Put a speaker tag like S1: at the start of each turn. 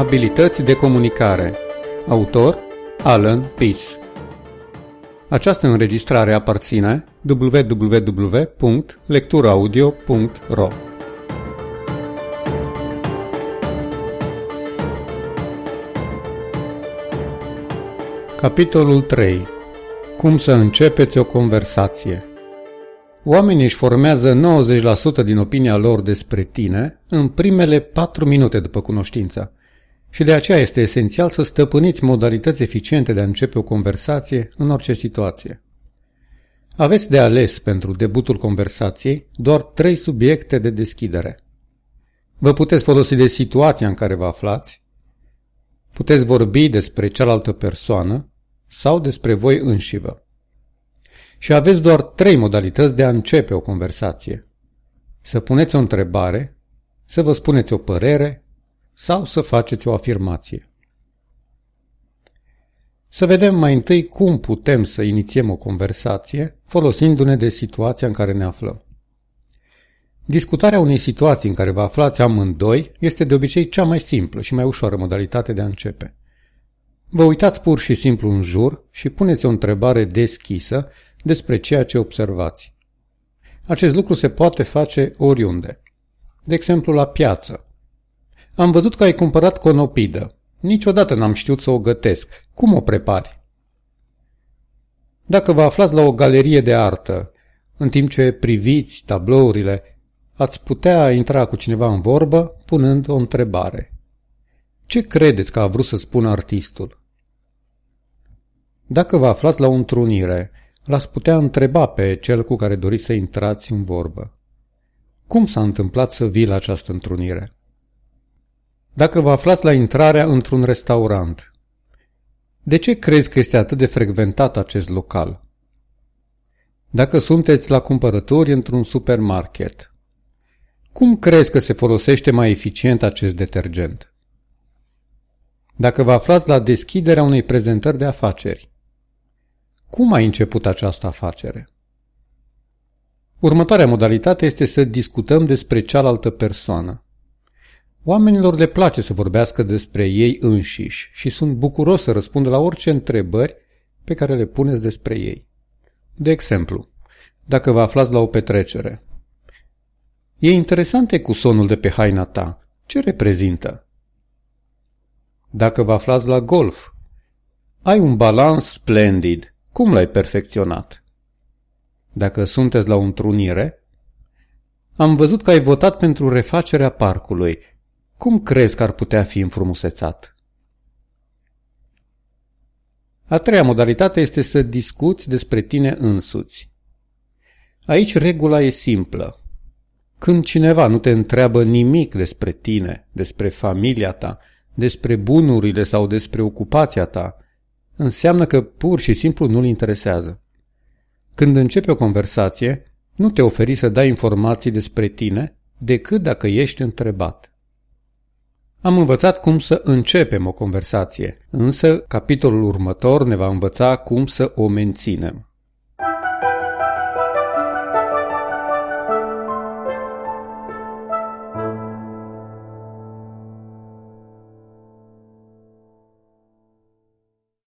S1: Abilități de comunicare. Autor Alan Peace Această înregistrare aparține www.lecturaudio.ro Capitolul 3 Cum să începeți o conversație. Oamenii își formează 90% din opinia lor despre tine în primele 4 minute după cunoștință. Și de aceea este esențial să stăpâniți modalități eficiente de a începe o conversație în orice situație. Aveți de ales pentru debutul conversației doar trei subiecte de deschidere. Vă puteți folosi de situația în care vă aflați, puteți vorbi despre cealaltă persoană sau despre voi înșivă. Și aveți doar trei modalități de a începe o conversație. Să puneți o întrebare, să vă spuneți o părere sau să faceți o afirmație. Să vedem mai întâi cum putem să inițiem o conversație folosindu-ne de situația în care ne aflăm. Discutarea unei situații în care vă aflați amândoi este de obicei cea mai simplă și mai ușoară modalitate de a începe. Vă uitați pur și simplu în jur și puneți o întrebare deschisă despre ceea ce observați. Acest lucru se poate face oriunde. De exemplu, la piață. Am văzut că ai cumpărat conopidă. Niciodată n-am știut să o gătesc. Cum o prepari? Dacă vă aflați la o galerie de artă, în timp ce priviți tablourile, ați putea intra cu cineva în vorbă punând o întrebare. Ce credeți că a vrut să spună artistul? Dacă vă aflați la o întrunire, l-ați putea întreba pe cel cu care doriți să intrați în vorbă. Cum s-a întâmplat să vii la această întrunire? Dacă vă aflați la intrarea într-un restaurant, de ce crezi că este atât de frecventat acest local? Dacă sunteți la cumpărături într-un supermarket, cum crezi că se folosește mai eficient acest detergent? Dacă vă aflați la deschiderea unei prezentări de afaceri, cum ai început această afacere? Următoarea modalitate este să discutăm despre cealaltă persoană. Oamenilor le place să vorbească despre ei înșiși și sunt bucuros să răspundă la orice întrebări pe care le puneți despre ei. De exemplu, dacă vă aflați la o petrecere. E interesant cu sonul de pe haina ta. Ce reprezintă? Dacă vă aflați la golf. Ai un balans splendid. Cum l-ai perfecționat? Dacă sunteți la o întrunire, am văzut că ai votat pentru refacerea parcului. Cum crezi că ar putea fi înfrumusețat? A treia modalitate este să discuți despre tine însuți. Aici regula e simplă. Când cineva nu te întreabă nimic despre tine, despre familia ta, despre bunurile sau despre ocupația ta, înseamnă că pur și simplu nu-l interesează. Când începe o conversație, nu te oferi să dai informații despre tine decât dacă ești întrebat. Am învățat cum să începem o conversație, însă capitolul următor ne va învăța cum să o menținem.